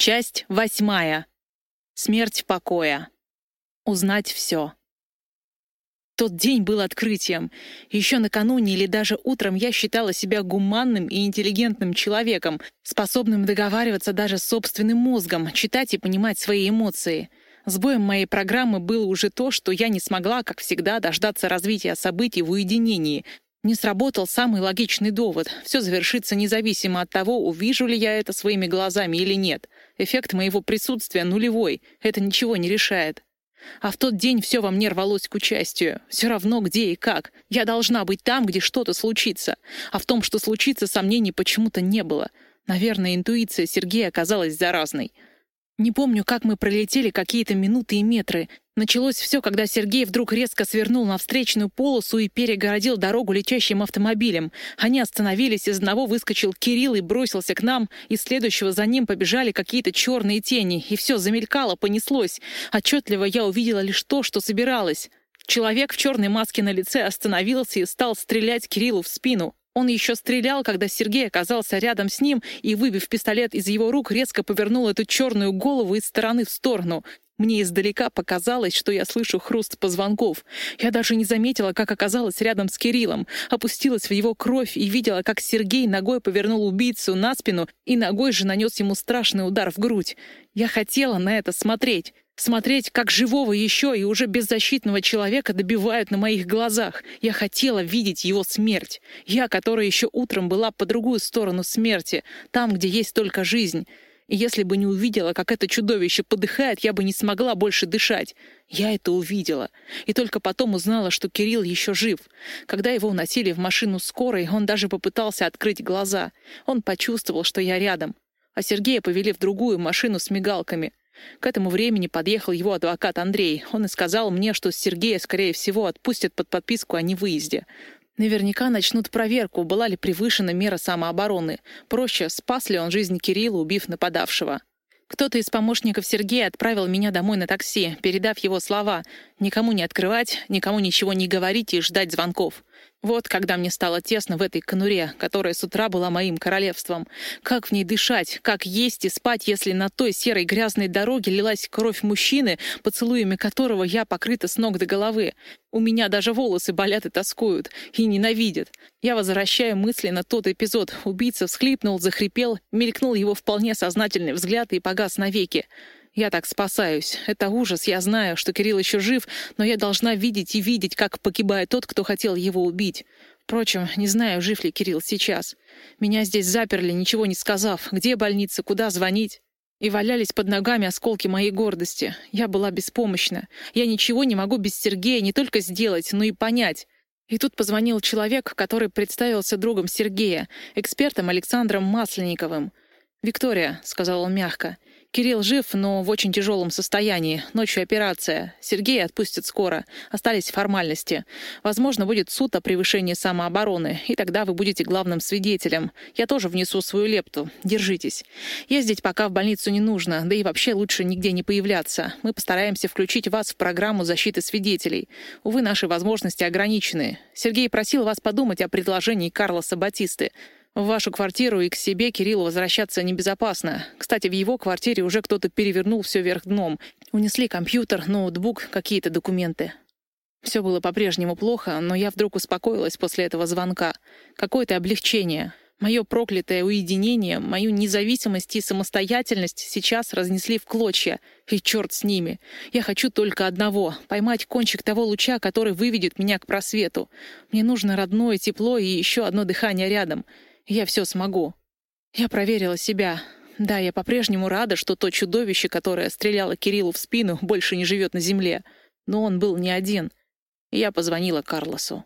Часть восьмая. Смерть покоя. Узнать все. Тот день был открытием. Еще накануне или даже утром я считала себя гуманным и интеллигентным человеком, способным договариваться даже с собственным мозгом, читать и понимать свои эмоции. Сбоем моей программы было уже то, что я не смогла, как всегда, дождаться развития событий в уединении. Не сработал самый логичный довод. Все завершится независимо от того, увижу ли я это своими глазами или нет. Эффект моего присутствия нулевой. Это ничего не решает. А в тот день все во мне рвалось к участию. Все равно где и как. Я должна быть там, где что-то случится. А в том, что случится, сомнений почему-то не было. Наверное, интуиция Сергея оказалась заразной. Не помню, как мы пролетели какие-то минуты и метры. Началось все, когда Сергей вдруг резко свернул на встречную полосу и перегородил дорогу летящим автомобилем. Они остановились, из одного выскочил Кирилл и бросился к нам, из следующего за ним побежали какие-то черные тени, и все замелькало, понеслось. Отчетливо я увидела лишь то, что собиралась. Человек в черной маске на лице остановился и стал стрелять Кириллу в спину. Он еще стрелял, когда Сергей оказался рядом с ним и, выбив пистолет из его рук, резко повернул эту черную голову из стороны в сторону. Мне издалека показалось, что я слышу хруст позвонков. Я даже не заметила, как оказалась рядом с Кириллом, опустилась в его кровь и видела, как Сергей ногой повернул убийцу на спину и ногой же нанес ему страшный удар в грудь. Я хотела на это смотреть. Смотреть, как живого еще и уже беззащитного человека добивают на моих глазах. Я хотела видеть его смерть. Я, которая еще утром была по другую сторону смерти, там, где есть только жизнь. Если бы не увидела, как это чудовище подыхает, я бы не смогла больше дышать. Я это увидела. И только потом узнала, что Кирилл еще жив. Когда его уносили в машину скорой, он даже попытался открыть глаза. Он почувствовал, что я рядом. А Сергея повели в другую машину с мигалками. К этому времени подъехал его адвокат Андрей. Он и сказал мне, что Сергея, скорее всего, отпустят под подписку о невыезде. Наверняка начнут проверку, была ли превышена мера самообороны. Проще, спас ли он жизнь Кирилла, убив нападавшего. Кто-то из помощников Сергея отправил меня домой на такси, передав его слова «никому не открывать, никому ничего не говорить и ждать звонков». Вот когда мне стало тесно в этой конуре, которая с утра была моим королевством. Как в ней дышать, как есть и спать, если на той серой грязной дороге лилась кровь мужчины, поцелуями которого я покрыта с ног до головы. У меня даже волосы болят и тоскуют, и ненавидят. Я возвращаю мысли на тот эпизод. Убийца всхлипнул, захрипел, мелькнул его вполне сознательный взгляд и погас навеки. Я так спасаюсь. Это ужас, я знаю, что Кирилл еще жив, но я должна видеть и видеть, как погибает тот, кто хотел его убить. Впрочем, не знаю, жив ли Кирилл сейчас. Меня здесь заперли, ничего не сказав. Где больница, куда звонить? И валялись под ногами осколки моей гордости. Я была беспомощна. Я ничего не могу без Сергея не только сделать, но и понять. И тут позвонил человек, который представился другом Сергея, экспертом Александром Масленниковым. «Виктория», — сказал он мягко, — Кирилл жив, но в очень тяжелом состоянии. Ночью операция. Сергея отпустят скоро. Остались формальности. Возможно, будет суд о превышении самообороны, и тогда вы будете главным свидетелем. Я тоже внесу свою лепту. Держитесь. Ездить пока в больницу не нужно, да и вообще лучше нигде не появляться. Мы постараемся включить вас в программу защиты свидетелей. Увы, наши возможности ограничены. Сергей просил вас подумать о предложении Карлоса Батисты. В вашу квартиру и к себе Кириллу возвращаться небезопасно. Кстати, в его квартире уже кто-то перевернул все вверх дном. Унесли компьютер, ноутбук, какие-то документы. Все было по-прежнему плохо, но я вдруг успокоилась после этого звонка. Какое-то облегчение. Мое проклятое уединение, мою независимость и самостоятельность сейчас разнесли в клочья. И черт с ними. Я хочу только одного — поймать кончик того луча, который выведет меня к просвету. Мне нужно родное тепло и еще одно дыхание рядом — я все смогу. Я проверила себя. Да, я по-прежнему рада, что то чудовище, которое стреляло Кириллу в спину, больше не живет на земле. Но он был не один. Я позвонила Карлосу.